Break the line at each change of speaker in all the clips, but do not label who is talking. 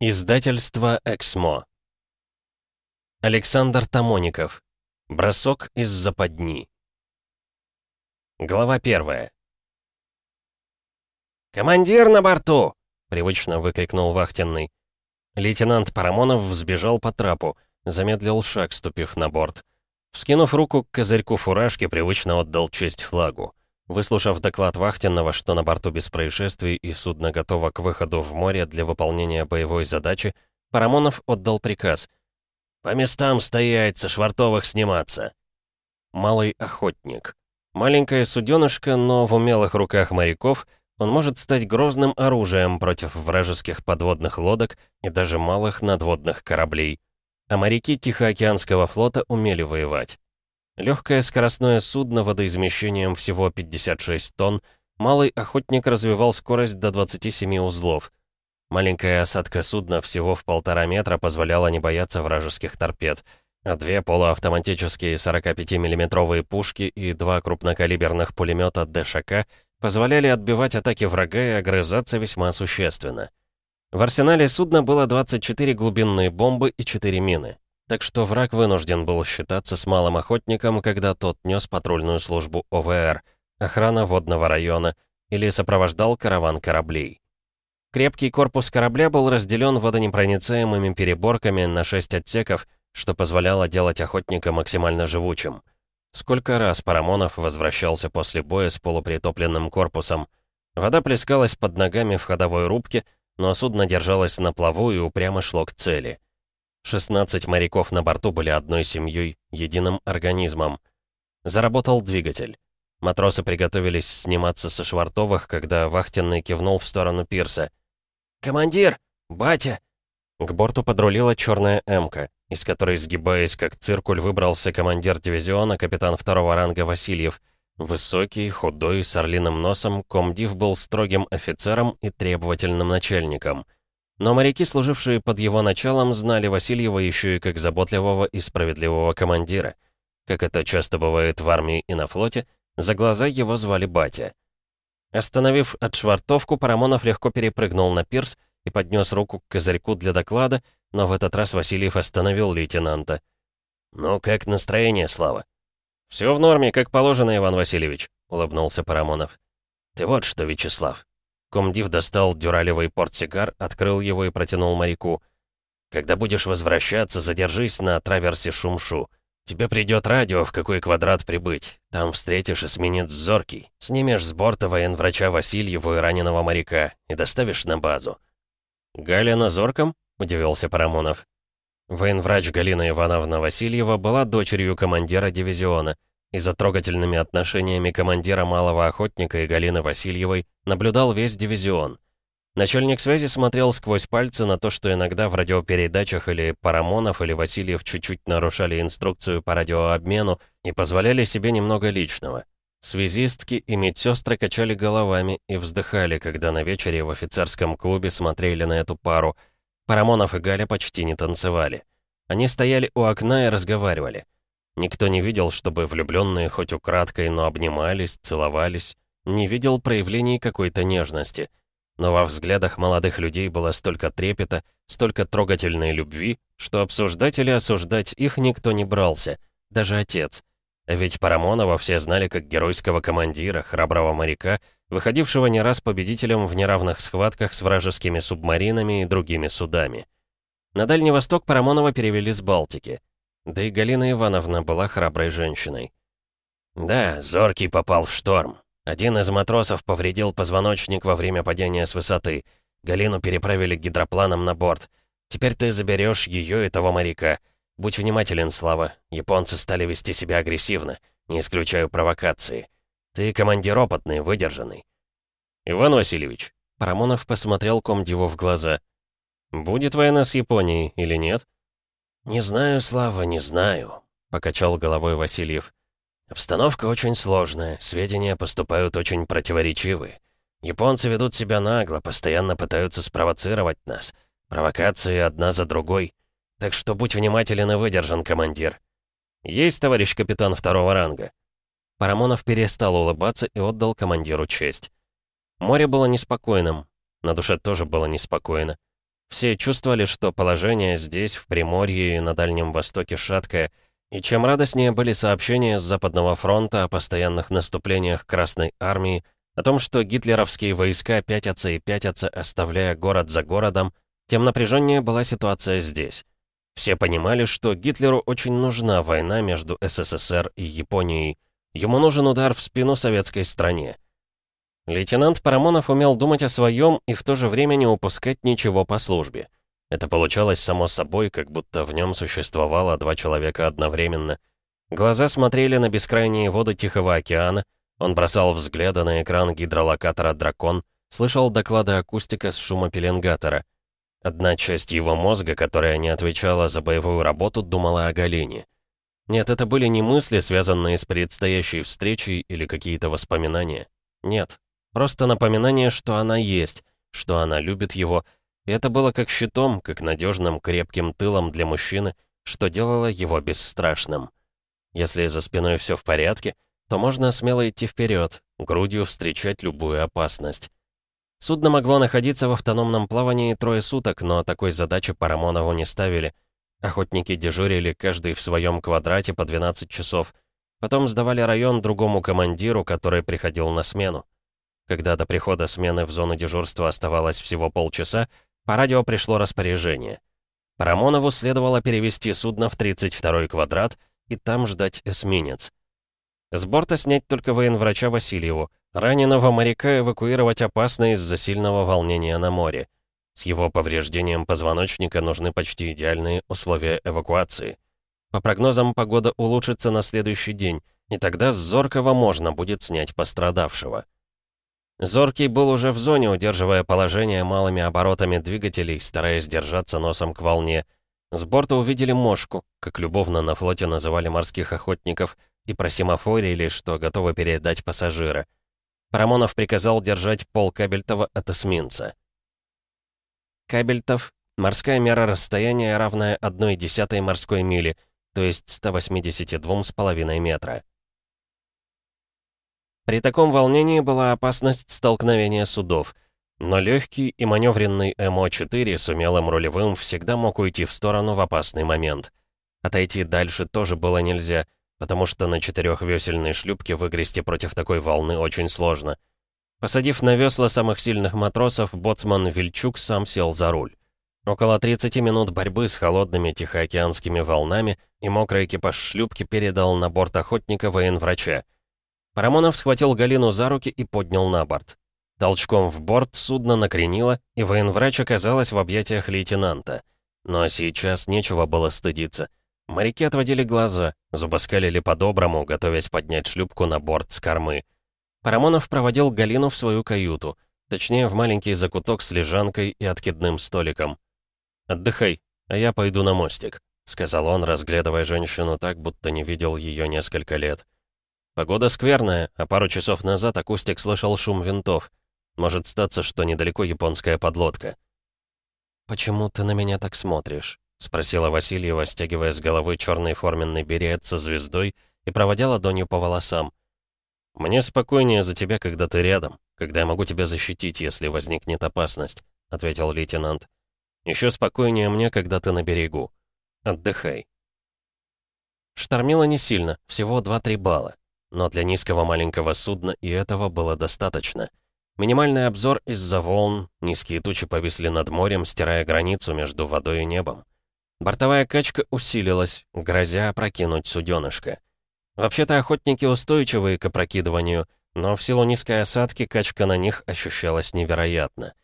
Издательство «Эксмо». Александр Тамоников. Бросок из западни. Глава первая. «Командир на борту!» — привычно выкрикнул вахтенный. Лейтенант Парамонов взбежал по трапу, замедлил шаг, ступив на борт. Вскинув руку к козырьку фуражки, привычно отдал честь флагу. Выслушав доклад вахтенного, что на борту без происшествий и судно готово к выходу в море для выполнения боевой задачи, Парамонов отдал приказ. «По местам стоять, со швартовых сниматься!» Малый охотник. Маленькое суденышко, но в умелых руках моряков он может стать грозным оружием против вражеских подводных лодок и даже малых надводных кораблей. А моряки Тихоокеанского флота умели воевать. Легкое скоростное судно водоизмещением всего 56 тонн, малый охотник развивал скорость до 27 узлов. Маленькая осадка судна всего в полтора метра позволяла не бояться вражеских торпед, а две полуавтоматические 45 миллиметровые пушки и два крупнокалиберных пулемета ДШК позволяли отбивать атаки врага и огрызаться весьма существенно. В арсенале судна было 24 глубинные бомбы и 4 мины. Так что враг вынужден был считаться с малым охотником, когда тот нес патрульную службу ОВР, охрана водного района, или сопровождал караван кораблей. Крепкий корпус корабля был разделен водонепроницаемыми переборками на шесть отсеков, что позволяло делать охотника максимально живучим. Сколько раз Парамонов возвращался после боя с полупритопленным корпусом. Вода плескалась под ногами в ходовой рубке, но судно держалось на плаву и упрямо шло к цели. 16 моряков на борту были одной семьей, единым организмом. Заработал двигатель. Матросы приготовились сниматься со швартовых, когда вахтенный кивнул в сторону пирса. «Командир! Батя!» К борту подрулила черная «Эмка», из которой, сгибаясь как циркуль, выбрался командир дивизиона, капитан второго ранга Васильев. Высокий, худой, с орлиным носом, комдив был строгим офицером и требовательным начальником — но моряки, служившие под его началом, знали Васильева еще и как заботливого и справедливого командира. Как это часто бывает в армии и на флоте, за глаза его звали Батя. Остановив отшвартовку, Парамонов легко перепрыгнул на пирс и поднес руку к козырьку для доклада, но в этот раз Васильев остановил лейтенанта. «Ну, как настроение, Слава?» «Все в норме, как положено, Иван Васильевич», — улыбнулся Парамонов. «Ты вот что, Вячеслав, Комдив достал дюралевый портсигар, открыл его и протянул моряку. «Когда будешь возвращаться, задержись на траверсе Шумшу. Тебе придет радио, в какой квадрат прибыть. Там встретишь эсминец Зоркий. Снимешь с борта военврача Васильеву и раненого моряка и доставишь на базу». «Галя на Зорком?» — удивился Парамонов. Военврач Галина Ивановна Васильева была дочерью командира дивизиона — и за трогательными отношениями командира малого охотника и Галины Васильевой наблюдал весь дивизион. Начальник связи смотрел сквозь пальцы на то, что иногда в радиопередачах или Парамонов, или Васильев чуть-чуть нарушали инструкцию по радиообмену и позволяли себе немного личного. Связистки и медсестры качали головами и вздыхали, когда на вечере в офицерском клубе смотрели на эту пару. Парамонов и Галя почти не танцевали. Они стояли у окна и разговаривали. Никто не видел, чтобы влюбленные хоть украдкой, но обнимались, целовались. Не видел проявлений какой-то нежности. Но во взглядах молодых людей было столько трепета, столько трогательной любви, что обсуждать или осуждать их никто не брался, даже отец. А ведь Парамонова все знали как геройского командира, храброго моряка, выходившего не раз победителем в неравных схватках с вражескими субмаринами и другими судами. На Дальний Восток Парамонова перевели с Балтики. Да и Галина Ивановна была храброй женщиной. «Да, Зоркий попал в шторм. Один из матросов повредил позвоночник во время падения с высоты. Галину переправили гидропланом на борт. Теперь ты заберешь ее и того моряка. Будь внимателен, Слава. Японцы стали вести себя агрессивно. Не исключаю провокации. Ты командир опытный, выдержанный». «Иван Васильевич», — Парамонов посмотрел комдиву в глаза. «Будет война с Японией или нет?» «Не знаю, Слава, не знаю», — покачал головой Васильев. «Обстановка очень сложная, сведения поступают очень противоречивые. Японцы ведут себя нагло, постоянно пытаются спровоцировать нас. Провокации одна за другой. Так что будь внимателен и выдержан, командир». «Есть, товарищ капитан второго ранга». Парамонов перестал улыбаться и отдал командиру честь. Море было неспокойным, на душе тоже было неспокойно. Все чувствовали, что положение здесь, в Приморье и на Дальнем Востоке шаткое, и чем радостнее были сообщения с Западного фронта о постоянных наступлениях Красной Армии, о том, что гитлеровские войска пятятся и пятятся, оставляя город за городом, тем напряженнее была ситуация здесь. Все понимали, что Гитлеру очень нужна война между СССР и Японией. Ему нужен удар в спину советской стране. Лейтенант Парамонов умел думать о своем и в то же время не упускать ничего по службе. Это получалось само собой, как будто в нем существовало два человека одновременно. Глаза смотрели на бескрайние воды Тихого океана, он бросал взгляды на экран гидролокатора «Дракон», слышал доклады акустика с шумопеленгатора. Одна часть его мозга, которая не отвечала за боевую работу, думала о Галине. Нет, это были не мысли, связанные с предстоящей встречей или какие-то воспоминания. Нет, Просто напоминание, что она есть, что она любит его. Это было как щитом, как надежным крепким тылом для мужчины, что делало его бесстрашным. Если за спиной все в порядке, то можно смело идти вперед, грудью встречать любую опасность. Судно могло находиться в автономном плавании трое суток, но такой задачи Парамонову не ставили. Охотники дежурили каждый в своем квадрате по 12 часов. Потом сдавали район другому командиру, который приходил на смену. Когда до прихода смены в зону дежурства оставалось всего полчаса, по радио пришло распоряжение. Парамонову следовало перевести судно в 32-й квадрат и там ждать эсминец. С борта снять только военврача Васильеву. Раненого моряка эвакуировать опасно из-за сильного волнения на море. С его повреждением позвоночника нужны почти идеальные условия эвакуации. По прогнозам, погода улучшится на следующий день, и тогда с Зоркова можно будет снять пострадавшего. Зоркий был уже в зоне, удерживая положение малыми оборотами двигателей, стараясь держаться носом к волне. С борта увидели мошку, как любовно на флоте называли морских охотников, и просимофорили, что готовы передать пассажира. Парамонов приказал держать пол Кабельтова от эсминца. Кабельтов — морская мера расстояния, равная 1 десятой морской мили, то есть 182,5 метра. При таком волнении была опасность столкновения судов. Но легкий и маневренный МО-4 с умелым рулевым всегда мог уйти в сторону в опасный момент. Отойти дальше тоже было нельзя, потому что на четырехвесельной шлюпке выгрести против такой волны очень сложно. Посадив на весла самых сильных матросов, боцман Вильчук сам сел за руль. Около 30 минут борьбы с холодными тихоокеанскими волнами и мокрый экипаж шлюпки передал на борт охотника военврача. Парамонов схватил Галину за руки и поднял на борт. Толчком в борт судно накренило, и военврач оказалась в объятиях лейтенанта. Но сейчас нечего было стыдиться. Моряки отводили глаза, зубоскалили по-доброму, готовясь поднять шлюпку на борт с кормы. Парамонов проводил Галину в свою каюту, точнее, в маленький закуток с лежанкой и откидным столиком. «Отдыхай, а я пойду на мостик», — сказал он, разглядывая женщину так, будто не видел ее несколько лет. Погода скверная, а пару часов назад акустик слышал шум винтов. Может статься, что недалеко японская подлодка. «Почему ты на меня так смотришь?» — спросила Васильева, стягивая с головы черный форменный берет со звездой и проводя ладонью по волосам. «Мне спокойнее за тебя, когда ты рядом, когда я могу тебя защитить, если возникнет опасность», — ответил лейтенант. «Еще спокойнее мне, когда ты на берегу. Отдыхай». Штормило не сильно, всего 2-3 балла. Но для низкого маленького судна и этого было достаточно. Минимальный обзор из-за волн, низкие тучи повисли над морем, стирая границу между водой и небом. Бортовая качка усилилась, грозя опрокинуть суденышко. Вообще-то охотники устойчивые к опрокидыванию, но в силу низкой осадки качка на них ощущалась невероятно.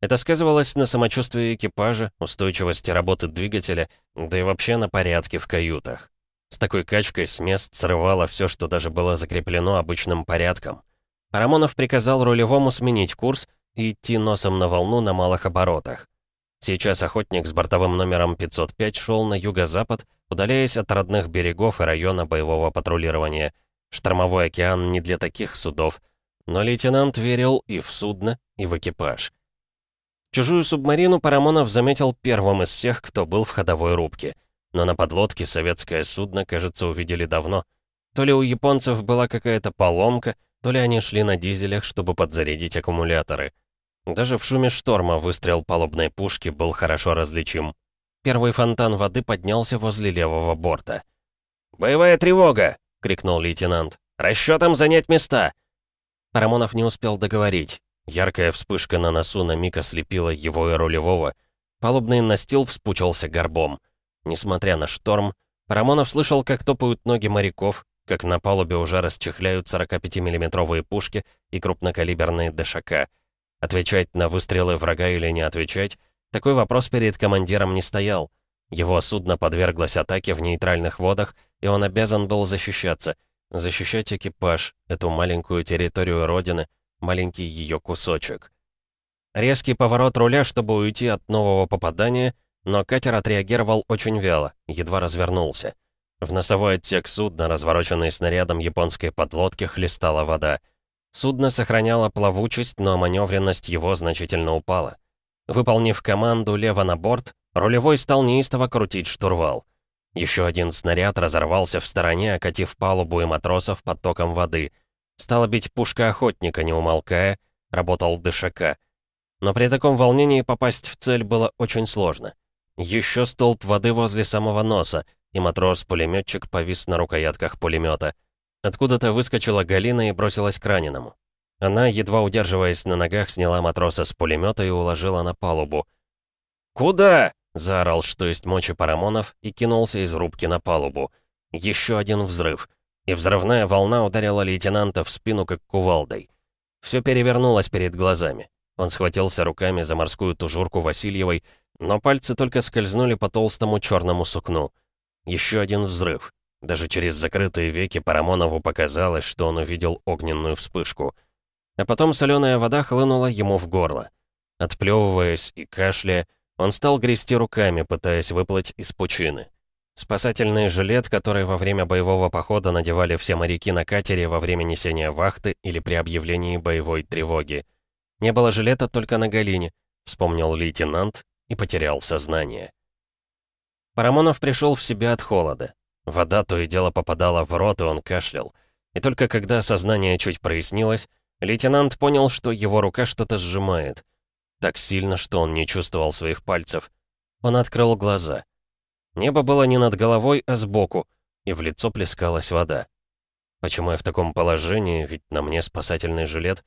Это сказывалось на самочувствии экипажа, устойчивости работы двигателя, да и вообще на порядке в каютах. С такой качкой с мест срывало все, что даже было закреплено обычным порядком. Рамонов приказал рулевому сменить курс и идти носом на волну на малых оборотах. Сейчас охотник с бортовым номером 505 шел на юго-запад, удаляясь от родных берегов и района боевого патрулирования. Штормовой океан не для таких судов. Но лейтенант верил и в судно, и в экипаж. Чужую субмарину Парамонов заметил первым из всех, кто был в ходовой рубке — но на подлодке советское судно, кажется, увидели давно. То ли у японцев была какая-то поломка, то ли они шли на дизелях, чтобы подзарядить аккумуляторы. Даже в шуме шторма выстрел палубной пушки был хорошо различим. Первый фонтан воды поднялся возле левого борта. «Боевая тревога!» — крикнул лейтенант. «Расчетом занять места!» Парамонов не успел договорить. Яркая вспышка на носу на миг ослепила его и рулевого. Палубный настил вспучился горбом. Несмотря на шторм, Парамонов слышал, как топают ноги моряков, как на палубе уже расчехляют 45 миллиметровые пушки и крупнокалиберные ДШК. Отвечать на выстрелы врага или не отвечать, такой вопрос перед командиром не стоял. Его судно подверглось атаке в нейтральных водах, и он обязан был защищаться. Защищать экипаж, эту маленькую территорию Родины, маленький ее кусочек. Резкий поворот руля, чтобы уйти от нового попадания, но катер отреагировал очень вяло, едва развернулся. В носовой отсек судна, развороченный снарядом японской подлодки, хлестала вода. Судно сохраняло плавучесть, но маневренность его значительно упала. Выполнив команду лево на борт, рулевой стал неистово крутить штурвал. Еще один снаряд разорвался в стороне, окатив палубу и матросов потоком воды. Стала бить пушка охотника, не умолкая, работал ДШК. Но при таком волнении попасть в цель было очень сложно. Еще столб воды возле самого носа, и матрос-пулеметчик повис на рукоятках пулемета. Откуда-то выскочила Галина и бросилась к раненому. Она, едва удерживаясь на ногах, сняла матроса с пулемета и уложила на палубу. «Куда?» — заорал, что есть мочи Парамонов, и кинулся из рубки на палубу. Еще один взрыв. И взрывная волна ударила лейтенанта в спину, как кувалдой. Все перевернулось перед глазами. Он схватился руками за морскую тужурку Васильевой, но пальцы только скользнули по толстому черному сукну. Еще один взрыв. Даже через закрытые веки Парамонову показалось, что он увидел огненную вспышку — а потом соленая вода хлынула ему в горло. Отплевываясь и кашляя, он стал грести руками, пытаясь выплыть из пучины. Спасательный жилет, который во время боевого похода надевали все моряки на катере во время несения вахты или при объявлении боевой тревоги. Не было жилета только на Галине, вспомнил лейтенант и потерял сознание. Парамонов пришел в себя от холода. Вода то и дело попадала в рот, и он кашлял. И только когда сознание чуть прояснилось, Лейтенант понял, что его рука что-то сжимает. Так сильно, что он не чувствовал своих пальцев. Он открыл глаза. Небо было не над головой, а сбоку, и в лицо плескалась вода. Почему я в таком положении, ведь на мне спасательный жилет?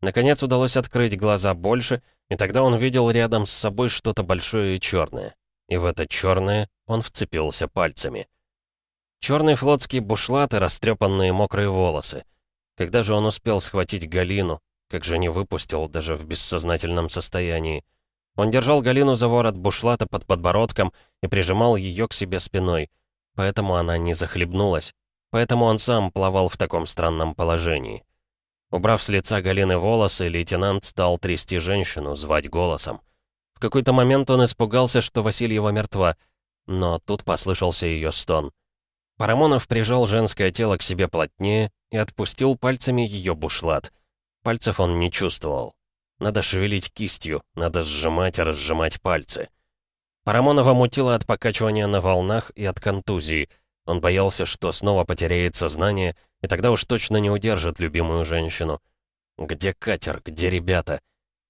Наконец удалось открыть глаза больше, и тогда он видел рядом с собой что-то большое и черное. И в это черное он вцепился пальцами. Черный флотский бушлат и растрепанные мокрые волосы — когда же он успел схватить Галину? Как же не выпустил, даже в бессознательном состоянии. Он держал Галину за ворот бушлата под подбородком и прижимал ее к себе спиной. Поэтому она не захлебнулась. Поэтому он сам плавал в таком странном положении. Убрав с лица Галины волосы, лейтенант стал трясти женщину, звать голосом. В какой-то момент он испугался, что Васильева мертва, но тут послышался ее стон. Парамонов прижал женское тело к себе плотнее и отпустил пальцами ее бушлат. Пальцев он не чувствовал. Надо шевелить кистью, надо сжимать и разжимать пальцы. Парамонова мутило от покачивания на волнах и от контузии. Он боялся, что снова потеряет сознание, и тогда уж точно не удержит любимую женщину. Где катер, где ребята?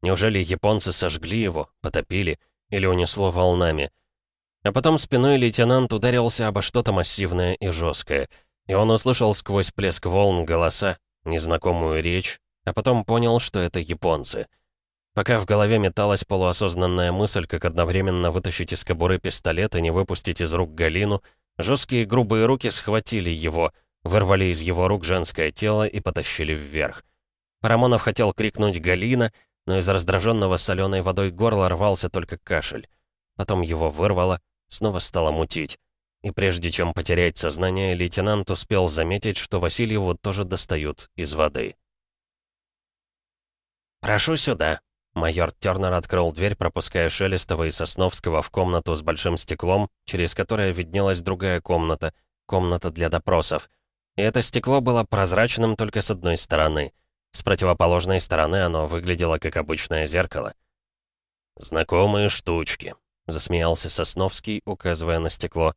Неужели японцы сожгли его, потопили или унесло волнами? А потом спиной лейтенант ударился обо что-то массивное и жесткое — и он услышал сквозь плеск волн голоса, незнакомую речь, а потом понял, что это японцы. Пока в голове металась полуосознанная мысль, как одновременно вытащить из кобуры пистолет и не выпустить из рук Галину, жесткие грубые руки схватили его, вырвали из его рук женское тело и потащили вверх. Парамонов хотел крикнуть «Галина», но из раздраженного соленой водой горла рвался только кашель. Потом его вырвало, снова стало мутить. И прежде чем потерять сознание, лейтенант успел заметить, что Васильеву тоже достают из воды. «Прошу сюда». Майор Тернер открыл дверь, пропуская Шелестова и Сосновского в комнату с большим стеклом, через которое виднелась другая комната, комната для допросов. И это стекло было прозрачным только с одной стороны. С противоположной стороны оно выглядело как обычное зеркало. «Знакомые штучки», — засмеялся Сосновский, указывая на стекло.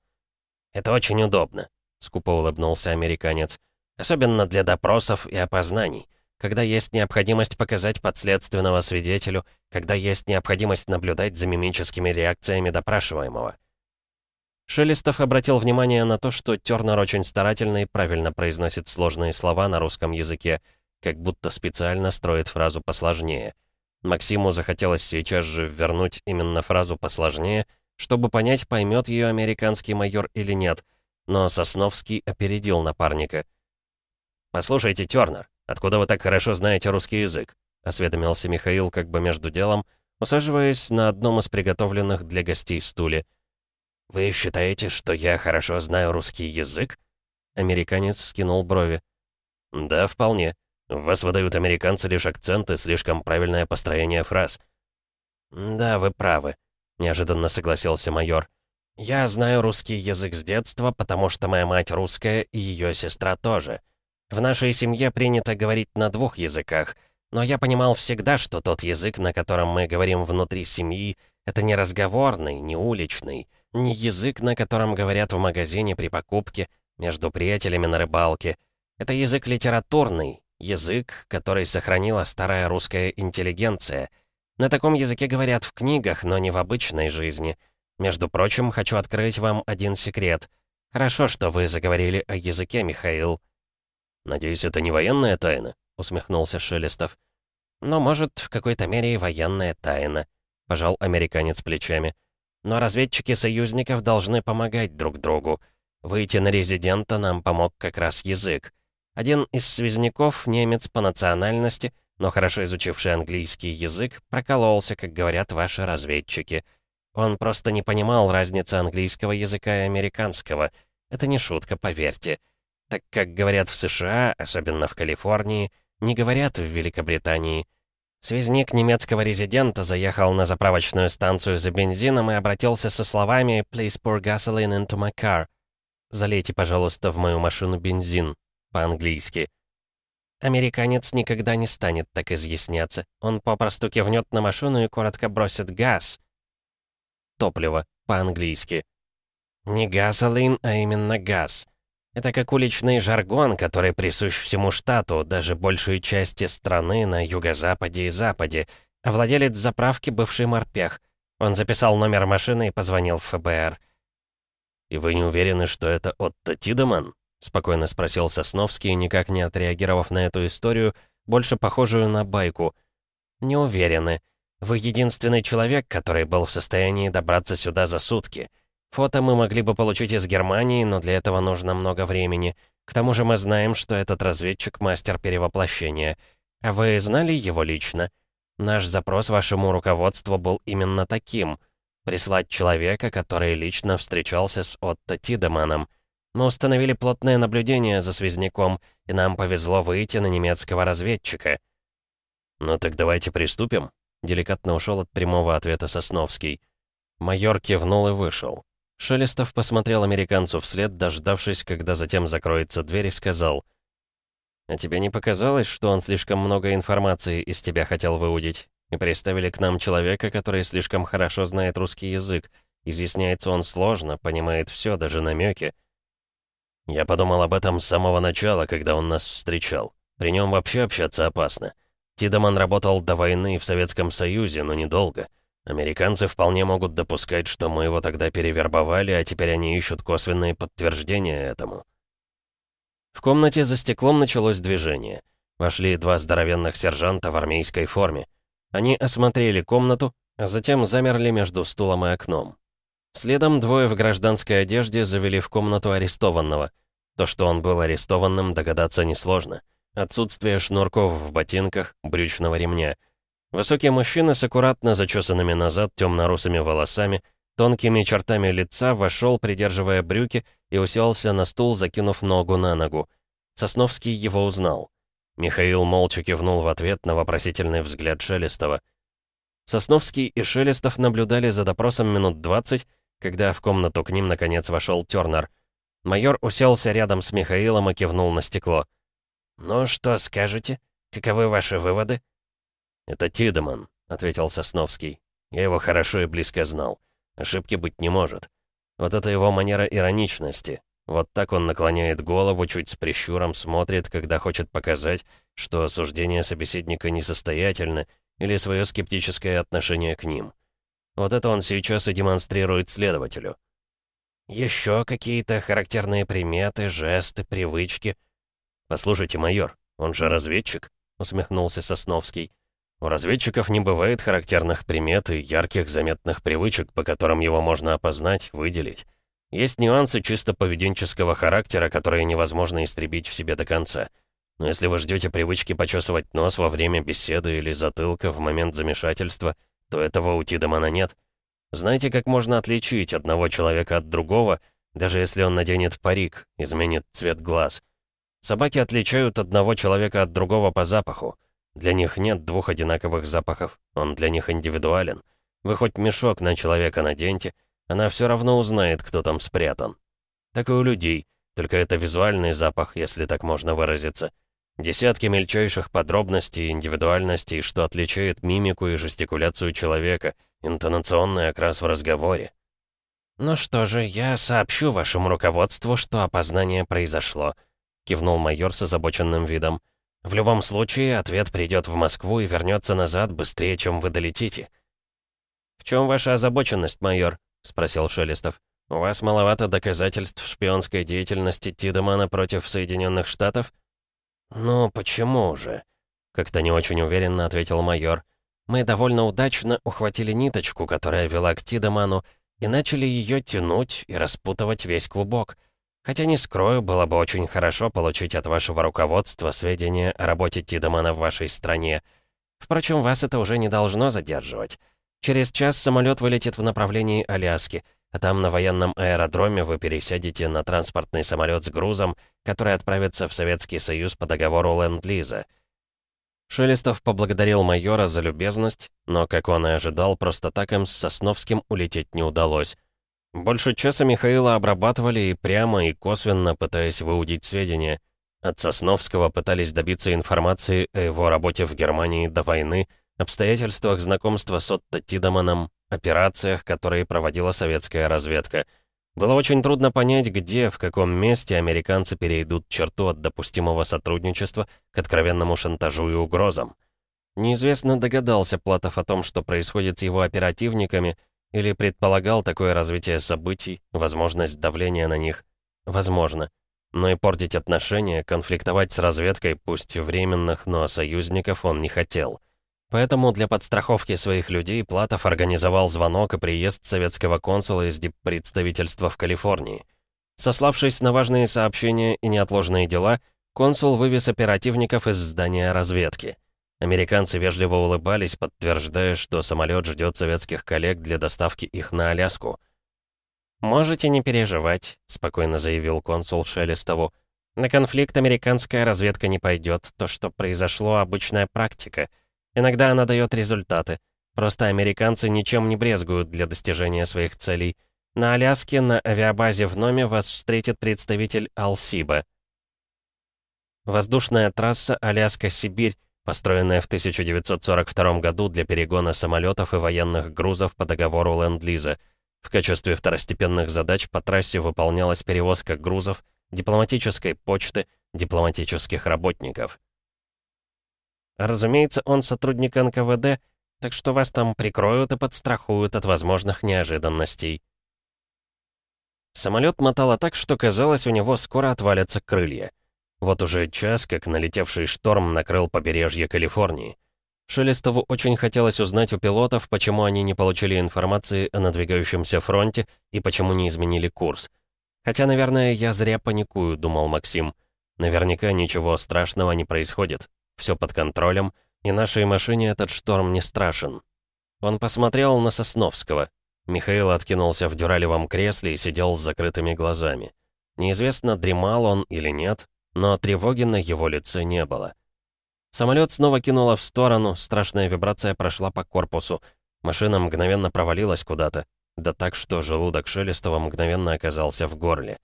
«Это очень удобно», — скупо улыбнулся американец. «Особенно для допросов и опознаний. когда есть необходимость показать подследственного свидетелю, когда есть необходимость наблюдать за мимическими реакциями допрашиваемого. Шелестов обратил внимание на то, что Тёрнер очень старательно и правильно произносит сложные слова на русском языке, как будто специально строит фразу посложнее. Максиму захотелось сейчас же вернуть именно фразу посложнее, чтобы понять, поймет ее американский майор или нет, но Сосновский опередил напарника. «Послушайте, Тёрнер, «Откуда вы так хорошо знаете русский язык?» — осведомился Михаил как бы между делом, усаживаясь на одном из приготовленных для гостей стуле. «Вы считаете, что я хорошо знаю русский язык?» Американец вскинул брови. «Да, вполне. Вас выдают американцы лишь акценты, слишком правильное построение фраз». «Да, вы правы», — неожиданно согласился майор. «Я знаю русский язык с детства, потому что моя мать русская и ее сестра тоже. В нашей семье принято говорить на двух языках, но я понимал всегда, что тот язык, на котором мы говорим внутри семьи, это не разговорный, не уличный, не язык, на котором говорят в магазине при покупке, между приятелями на рыбалке. Это язык литературный, язык, который сохранила старая русская интеллигенция. На таком языке говорят в книгах, но не в обычной жизни. Между прочим, хочу открыть вам один секрет. Хорошо, что вы заговорили о языке, Михаил. «Надеюсь, это не военная тайна?» — усмехнулся Шелестов. «Ну, может, в какой-то мере и военная тайна», — пожал американец плечами. «Но разведчики союзников должны помогать друг другу. Выйти на резидента нам помог как раз язык. Один из связняков, немец по национальности, но хорошо изучивший английский язык, прокололся, как говорят ваши разведчики. Он просто не понимал разницы английского языка и американского. Это не шутка, поверьте так как говорят в США, особенно в Калифорнии, не говорят в Великобритании. Связник немецкого резидента заехал на заправочную станцию за бензином и обратился со словами «Please pour gasoline into my car». «Залейте, пожалуйста, в мою машину бензин», по-английски. Американец никогда не станет так изъясняться. Он попросту кивнет на машину и коротко бросит «газ». Топливо, по-английски. Не газолин, а именно газ. Это как уличный жаргон, который присущ всему штату, даже большей части страны на юго-западе и западе. А владелец заправки — бывший морпех. Он записал номер машины и позвонил в ФБР. «И вы не уверены, что это Отто Тидеман?» — спокойно спросил Сосновский, никак не отреагировав на эту историю, больше похожую на байку. «Не уверены. Вы единственный человек, который был в состоянии добраться сюда за сутки. Фото мы могли бы получить из Германии, но для этого нужно много времени. К тому же мы знаем, что этот разведчик — мастер перевоплощения. А вы знали его лично? Наш запрос вашему руководству был именно таким — прислать человека, который лично встречался с Отто Тидеманом. Мы установили плотное наблюдение за связняком, и нам повезло выйти на немецкого разведчика. «Ну так давайте приступим», — деликатно ушел от прямого ответа Сосновский. Майор кивнул и вышел. Шелестов посмотрел американцу вслед, дождавшись, когда затем закроется дверь, и сказал. «А тебе не показалось, что он слишком много информации из тебя хотел выудить? И приставили к нам человека, который слишком хорошо знает русский язык. Изъясняется он сложно, понимает все, даже намеки. Я подумал об этом с самого начала, когда он нас встречал. При нем вообще общаться опасно. Тидеман работал до войны в Советском Союзе, но недолго. Американцы вполне могут допускать, что мы его тогда перевербовали, а теперь они ищут косвенные подтверждения этому. В комнате за стеклом началось движение. Вошли два здоровенных сержанта в армейской форме. Они осмотрели комнату, а затем замерли между стулом и окном. Следом двое в гражданской одежде завели в комнату арестованного. То, что он был арестованным, догадаться несложно. Отсутствие шнурков в ботинках, брючного ремня — Высокий мужчина с аккуратно зачесанными назад темно-русыми волосами, тонкими чертами лица вошел, придерживая брюки, и уселся на стул, закинув ногу на ногу. Сосновский его узнал. Михаил молча кивнул в ответ на вопросительный взгляд Шелестова. Сосновский и Шелестов наблюдали за допросом минут двадцать, когда в комнату к ним наконец вошел Тернер. Майор уселся рядом с Михаилом и кивнул на стекло. «Ну что скажете? Каковы ваши выводы?» «Это Тидеман», — ответил Сосновский. «Я его хорошо и близко знал. Ошибки быть не может. Вот это его манера ироничности. Вот так он наклоняет голову, чуть с прищуром смотрит, когда хочет показать, что суждение собеседника несостоятельно или свое скептическое отношение к ним. Вот это он сейчас и демонстрирует следователю. Еще какие-то характерные приметы, жесты, привычки. «Послушайте, майор, он же разведчик», — усмехнулся Сосновский. «У разведчиков не бывает характерных примет и ярких заметных привычек, по которым его можно опознать, выделить. Есть нюансы чисто поведенческого характера, которые невозможно истребить в себе до конца. Но если вы ждете привычки почесывать нос во время беседы или затылка в момент замешательства, то этого у Тидемана нет. Знаете, как можно отличить одного человека от другого, даже если он наденет парик, изменит цвет глаз? Собаки отличают одного человека от другого по запаху. Для них нет двух одинаковых запахов, он для них индивидуален. Вы хоть мешок на человека наденьте — она все равно узнает, кто там спрятан. Так и у людей, только это визуальный запах, если так можно выразиться. Десятки мельчайших подробностей и индивидуальностей, что отличает мимику и жестикуляцию человека, интонационный окрас в разговоре. «Ну что же, я сообщу вашему руководству, что опознание произошло», кивнул майор с озабоченным видом. «В любом случае, ответ придет в Москву и вернется назад быстрее, чем вы долетите». «В чем ваша озабоченность, майор?» — спросил Шелестов. «У вас маловато доказательств шпионской деятельности Тидемана против Соединенных Штатов?» «Ну, почему же?» — как-то не очень уверенно ответил майор. «Мы довольно удачно ухватили ниточку, которая вела к Тидеману, и начали ее тянуть и распутывать весь клубок. Хотя, не скрою, было бы очень хорошо получить от вашего руководства сведения о работе Тидемана в вашей стране. Впрочем, вас это уже не должно задерживать. Через час самолет вылетит в направлении Аляски, а там на военном аэродроме вы пересядете на транспортный самолет с грузом, который отправится в Советский Союз по договору Ленд-Лиза. Шелестов поблагодарил майора за любезность, но, как он и ожидал, просто так им с Сосновским улететь не удалось. Больше часа Михаила обрабатывали и прямо, и косвенно, пытаясь выудить сведения. От Сосновского пытались добиться информации о его работе в Германии до войны, обстоятельствах знакомства с Отто Тидеманом, операциях, которые проводила советская разведка. Было очень трудно понять, где, в каком месте американцы перейдут черту от допустимого сотрудничества к откровенному шантажу и угрозам. Неизвестно, догадался Платов о том, что происходит с его оперативниками, или предполагал такое развитие событий, возможность давления на них. Возможно. Но и портить отношения, конфликтовать с разведкой, пусть временных, но союзников он не хотел. Поэтому для подстраховки своих людей Платов организовал звонок и приезд советского консула из представительства в Калифорнии. Сославшись на важные сообщения и неотложные дела, консул вывез оперативников из здания разведки. Американцы вежливо улыбались, подтверждая, что самолет ждет советских коллег для доставки их на Аляску. «Можете не переживать», — спокойно заявил консул Шелестову. «На конфликт американская разведка не пойдет. То, что произошло, обычная практика — Иногда она дает результаты. Просто американцы ничем не брезгуют для достижения своих целей. На Аляске на авиабазе в Номе вас встретит представитель Алсиба. Воздушная трасса Аляска-Сибирь, построенная в 1942 году для перегона самолетов и военных грузов по договору Ленд-Лиза. В качестве второстепенных задач по трассе выполнялась перевозка грузов, дипломатической почты, дипломатических работников. Разумеется, он сотрудник НКВД, так что вас там прикроют и подстрахуют от возможных неожиданностей. Самолет мотало так, что казалось, у него скоро отвалятся крылья. Вот уже час, как налетевший шторм накрыл побережье Калифорнии. Шелестову очень хотелось узнать у пилотов, почему они не получили информации о надвигающемся фронте и почему не изменили курс. Хотя, наверное, я зря паникую, думал Максим. Наверняка ничего страшного не происходит все под контролем, и нашей машине этот шторм не страшен. Он посмотрел на Сосновского. Михаил откинулся в дюралевом кресле и сидел с закрытыми глазами. Неизвестно, дремал он или нет, но тревоги на его лице не было. Самолет снова кинуло в сторону, страшная вибрация прошла по корпусу. Машина мгновенно провалилась куда-то, да так, что желудок Шелестова мгновенно оказался в горле.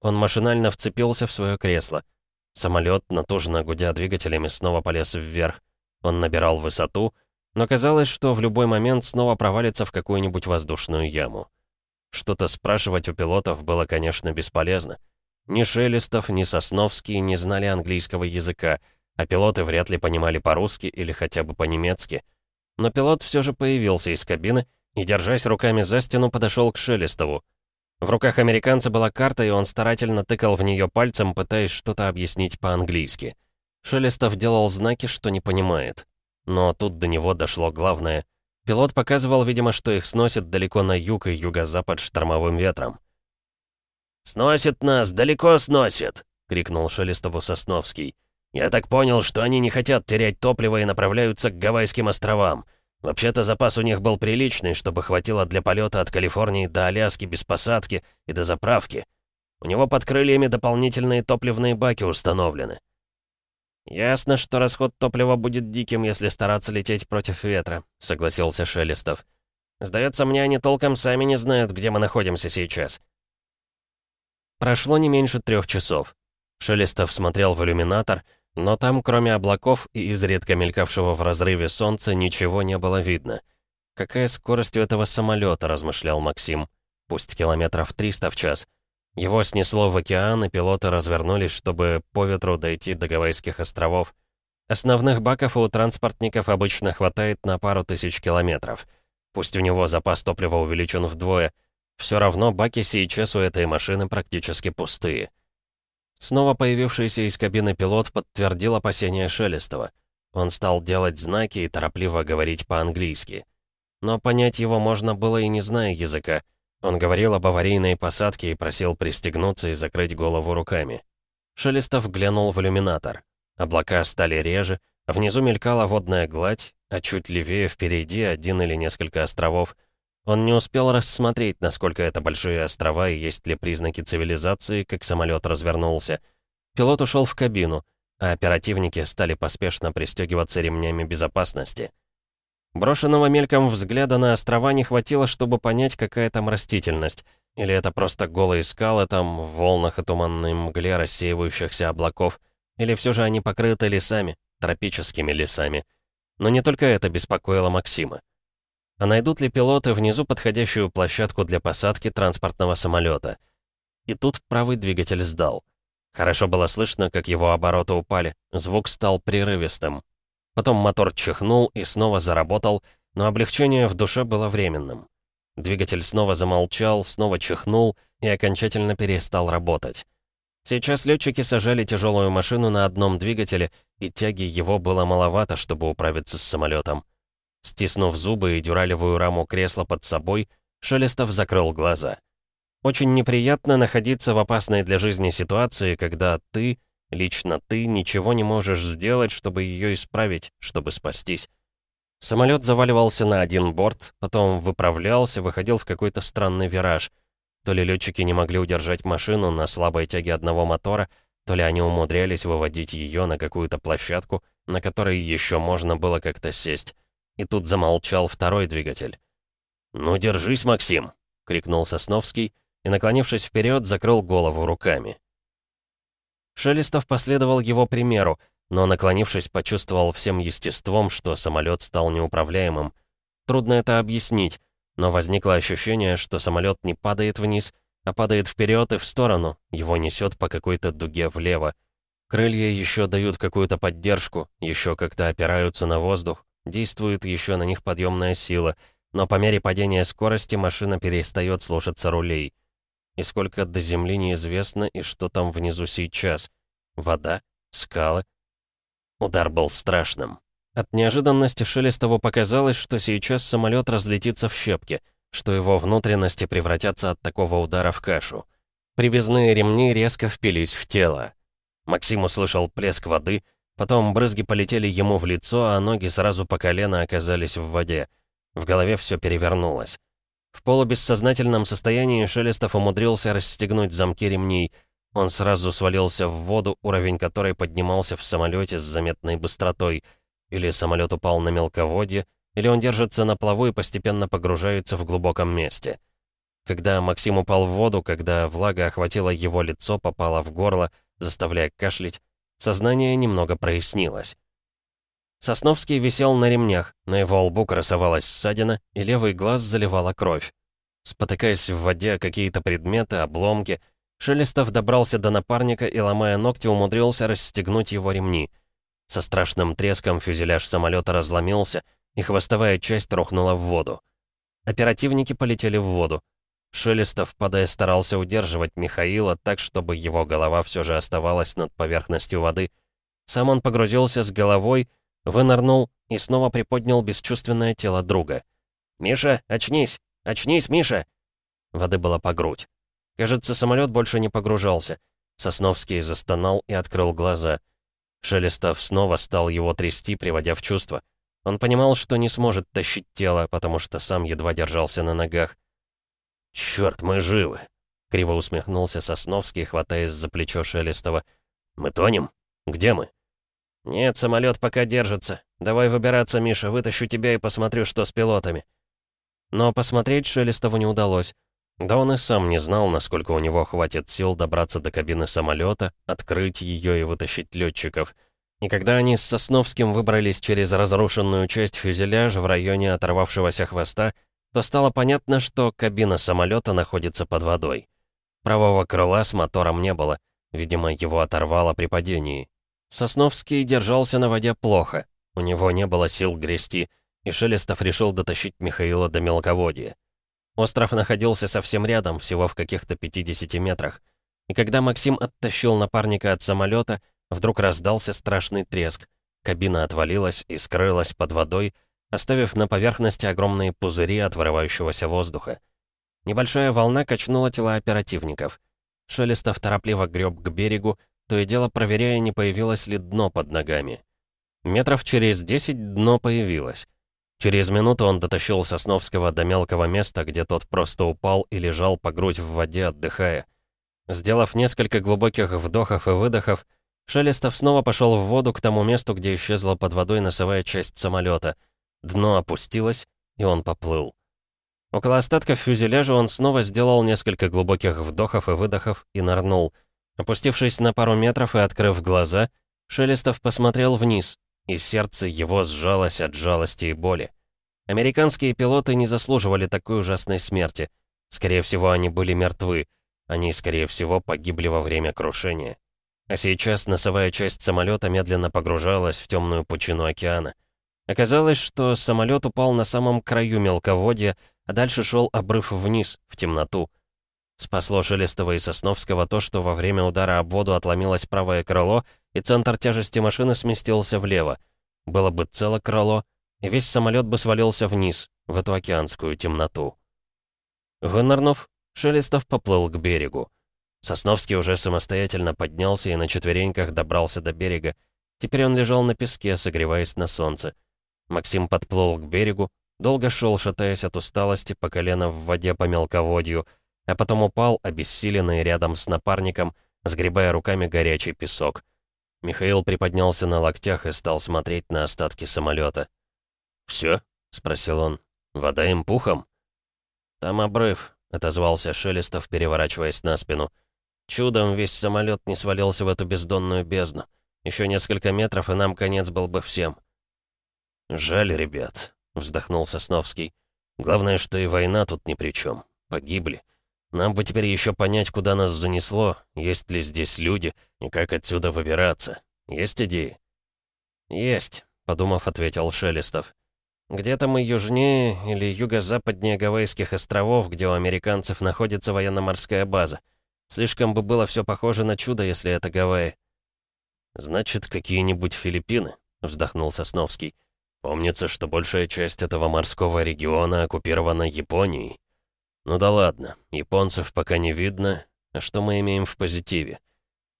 Он машинально вцепился в свое кресло — Самолет, натужно гудя двигателями, снова полез вверх. Он набирал высоту, но казалось, что в любой момент снова провалится в какую-нибудь воздушную яму. Что-то спрашивать у пилотов было, конечно, бесполезно. Ни Шелестов, ни Сосновский не знали английского языка, а пилоты вряд ли понимали по-русски или хотя бы по-немецки. Но пилот все же появился из кабины и, держась руками за стену, подошел к Шелестову. В руках американца была карта, и он старательно тыкал в нее пальцем, пытаясь что-то объяснить по-английски. Шелестов делал знаки, что не понимает. Но тут до него дошло главное. Пилот показывал, видимо, что их сносит далеко на юг и юго-запад штормовым ветром. «Сносит нас, далеко сносит!» — крикнул Шелестову Сосновский. «Я так понял, что они не хотят терять топливо и направляются к Гавайским островам. Вообще-то запас у них был приличный, чтобы хватило для полета от Калифорнии до Аляски без посадки и до заправки. У него под крыльями дополнительные топливные баки установлены. «Ясно, что расход топлива будет диким, если стараться лететь против ветра», — согласился Шелестов. «Сдается мне, они толком сами не знают, где мы находимся сейчас». Прошло не меньше трех часов. Шелестов смотрел в иллюминатор, но там, кроме облаков и изредка мелькавшего в разрыве солнца, ничего не было видно. «Какая скорость у этого самолета?» — размышлял Максим. «Пусть километров 300 в час». Его снесло в океан, и пилоты развернулись, чтобы по ветру дойти до Гавайских островов. Основных баков у транспортников обычно хватает на пару тысяч километров. Пусть у него запас топлива увеличен вдвое, все равно баки сейчас у этой машины практически пустые. Снова появившийся из кабины пилот подтвердил опасения Шелестова. Он стал делать знаки и торопливо говорить по-английски. Но понять его можно было и не зная языка. Он говорил об аварийной посадке и просил пристегнуться и закрыть голову руками. Шелестов глянул в иллюминатор. Облака стали реже, внизу мелькала водная гладь, а чуть левее впереди один или несколько островов — он не успел рассмотреть, насколько это большие острова и есть ли признаки цивилизации, как самолет развернулся. Пилот ушел в кабину, а оперативники стали поспешно пристегиваться ремнями безопасности. Брошенного мельком взгляда на острова не хватило, чтобы понять, какая там растительность. Или это просто голые скалы там, в волнах и туманной мгле рассеивающихся облаков. Или все же они покрыты лесами, тропическими лесами. Но не только это беспокоило Максима. А найдут ли пилоты внизу подходящую площадку для посадки транспортного самолета? И тут правый двигатель сдал. Хорошо было слышно, как его обороты упали. Звук стал прерывистым. Потом мотор чихнул и снова заработал, но облегчение в душе было временным. Двигатель снова замолчал, снова чихнул и окончательно перестал работать. Сейчас летчики сажали тяжелую машину на одном двигателе, и тяги его было маловато, чтобы управиться с самолетом. Стиснув зубы и дюралевую раму кресла под собой, Шелестов закрыл глаза. Очень неприятно находиться в опасной для жизни ситуации, когда ты, лично ты, ничего не можешь сделать, чтобы ее исправить, чтобы спастись. Самолет заваливался на один борт, потом выправлялся, выходил в какой-то странный вираж. То ли летчики не могли удержать машину на слабой тяге одного мотора, то ли они умудрялись выводить ее на какую-то площадку, на которой еще можно было как-то сесть. И тут замолчал второй двигатель. «Ну, держись, Максим!» — крикнул Сосновский и, наклонившись вперед, закрыл голову руками. Шелестов последовал его примеру, но, наклонившись, почувствовал всем естеством, что самолет стал неуправляемым. Трудно это объяснить, но возникло ощущение, что самолет не падает вниз, а падает вперед и в сторону, его несет по какой-то дуге влево. Крылья еще дают какую-то поддержку, еще как-то опираются на воздух, Действует еще на них подъемная сила, но по мере падения скорости машина перестает слушаться рулей. И сколько до земли неизвестно, и что там внизу сейчас. Вода? Скалы? Удар был страшным. От неожиданности Шелестову показалось, что сейчас самолет разлетится в щепки, что его внутренности превратятся от такого удара в кашу. Привязные ремни резко впились в тело. Максим услышал плеск воды — Потом брызги полетели ему в лицо, а ноги сразу по колено оказались в воде. В голове все перевернулось. В полубессознательном состоянии Шелестов умудрился расстегнуть замки ремней. Он сразу свалился в воду, уровень которой поднимался в самолете с заметной быстротой. Или самолет упал на мелководье, или он держится на плаву и постепенно погружается в глубоком месте. Когда Максим упал в воду, когда влага охватила его лицо, попала в горло, заставляя кашлять, Сознание немного прояснилось. Сосновский висел на ремнях, на его лбу красовалась ссадина, и левый глаз заливала кровь. Спотыкаясь в воде какие-то предметы, обломки, Шелестов добрался до напарника и, ломая ногти, умудрился расстегнуть его ремни. Со страшным треском фюзеляж самолета разломился, и хвостовая часть рухнула в воду. Оперативники полетели в воду. Шелестов, падая, старался удерживать Михаила так, чтобы его голова все же оставалась над поверхностью воды. Сам он погрузился с головой, вынырнул и снова приподнял бесчувственное тело друга. «Миша, очнись! Очнись, Миша!» Воды было по грудь. Кажется, самолет больше не погружался. Сосновский застонал и открыл глаза. Шелестов снова стал его трясти, приводя в чувство. Он понимал, что не сможет тащить тело, потому что сам едва держался на ногах. «Чёрт, мы живы!» — криво усмехнулся Сосновский, хватаясь за плечо Шелестова. «Мы тонем? Где мы?» «Нет, самолет пока держится. Давай выбираться, Миша, вытащу тебя и посмотрю, что с пилотами». Но посмотреть Шелестову не удалось. Да он и сам не знал, насколько у него хватит сил добраться до кабины самолета, открыть ее и вытащить летчиков. И когда они с Сосновским выбрались через разрушенную часть фюзеляжа в районе оторвавшегося хвоста, то стало понятно, что кабина самолета находится под водой. Правого крыла с мотором не было, видимо, его оторвало при падении. Сосновский держался на воде плохо, у него не было сил грести, и Шелестов решил дотащить Михаила до мелководья. Остров находился совсем рядом, всего в каких-то 50 метрах. И когда Максим оттащил напарника от самолета, вдруг раздался страшный треск. Кабина отвалилась и скрылась под водой, оставив на поверхности огромные пузыри от вырывающегося воздуха. Небольшая волна качнула тела оперативников. Шелестов торопливо греб к берегу, то и дело проверяя, не появилось ли дно под ногами. Метров через десять дно появилось. Через минуту он дотащил Сосновского до мелкого места, где тот просто упал и лежал по грудь в воде, отдыхая. Сделав несколько глубоких вдохов и выдохов, Шелестов снова пошел в воду к тому месту, где исчезла под водой носовая часть самолета. Дно опустилось, и он поплыл. Около остатков фюзеляжа он снова сделал несколько глубоких вдохов и выдохов и нырнул. Опустившись на пару метров и открыв глаза, Шелестов посмотрел вниз, и сердце его сжалось от жалости и боли. Американские пилоты не заслуживали такой ужасной смерти. Скорее всего, они были мертвы. Они, скорее всего, погибли во время крушения. А сейчас носовая часть самолета медленно погружалась в темную пучину океана. Оказалось, что самолет упал на самом краю мелководья, а дальше шел обрыв вниз, в темноту. Спасло Шелестова и Сосновского то, что во время удара об воду отломилось правое крыло, и центр тяжести машины сместился влево. Было бы цело крыло, и весь самолет бы свалился вниз, в эту океанскую темноту. Вынырнув, Шелестов поплыл к берегу. Сосновский уже самостоятельно поднялся и на четвереньках добрался до берега. Теперь он лежал на песке, согреваясь на солнце. Максим подплыл к берегу, долго шел, шатаясь от усталости по колено в воде по мелководью, а потом упал, обессиленный рядом с напарником, сгребая руками горячий песок. Михаил приподнялся на локтях и стал смотреть на остатки самолета. «Все?» — спросил он. «Вода им пухом?» «Там обрыв», — отозвался Шелестов, переворачиваясь на спину. «Чудом весь самолет не свалился в эту бездонную бездну. Еще несколько метров, и нам конец был бы всем». «Жаль, ребят», — вздохнул Сосновский. «Главное, что и война тут ни при чем. Погибли. Нам бы теперь еще понять, куда нас занесло, есть ли здесь люди и как отсюда выбираться. Есть идеи?» «Есть», — подумав, ответил Шелестов. «Где-то мы южнее или юго-западнее Гавайских островов, где у американцев находится военно-морская база. Слишком бы было все похоже на чудо, если это Гавайи». «Значит, какие-нибудь Филиппины?» — вздохнул Сосновский. «Помнится, что большая часть этого морского региона оккупирована Японией». Ну да ладно, японцев пока не видно. А что мы имеем в позитиве?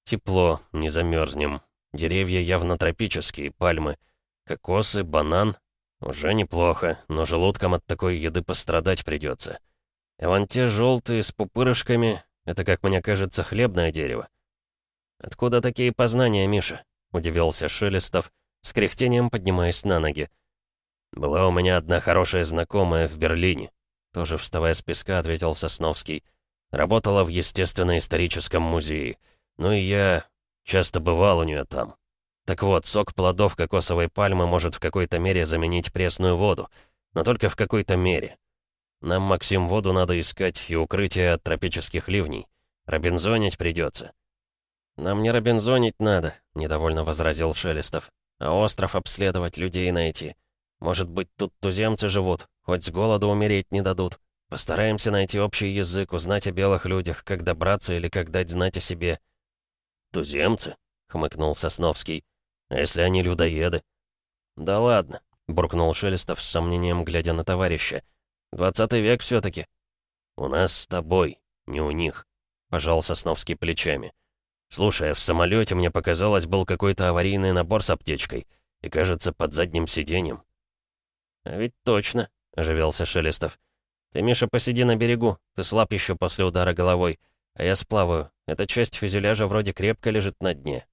Тепло, не замерзнем. Деревья явно тропические, пальмы. Кокосы, банан. Уже неплохо, но желудкам от такой еды пострадать придется. А вон те желтые с пупырышками, это, как мне кажется, хлебное дерево. «Откуда такие познания, Миша?» — удивился Шелестов, с кряхтением поднимаясь на ноги. «Была у меня одна хорошая знакомая в Берлине. Тоже вставая с песка, ответил Сосновский. Работала в естественно-историческом музее. Ну и я часто бывал у нее там. Так вот, сок плодов кокосовой пальмы может в какой-то мере заменить пресную воду. Но только в какой-то мере. Нам, Максим, воду надо искать и укрытие от тропических ливней. Робинзонить придется. «Нам не робинзонить надо», — недовольно возразил Шелестов. «А остров обследовать, людей найти. Может быть, тут туземцы живут, хоть с голоду умереть не дадут. Постараемся найти общий язык, узнать о белых людях, как добраться или как дать знать о себе». «Туземцы?» — хмыкнул Сосновский. «А если они людоеды?» «Да ладно», — буркнул Шелестов с сомнением, глядя на товарища. «Двадцатый век все таки «У нас с тобой, не у них», — пожал Сосновский плечами. «Слушай, а в самолете мне показалось, был какой-то аварийный набор с аптечкой. И, кажется, под задним сиденьем». «А ведь точно», — оживился Шелестов. «Ты, Миша, посиди на берегу. Ты слаб еще после удара головой. А я сплаваю. Эта часть фюзеляжа вроде крепко лежит на дне.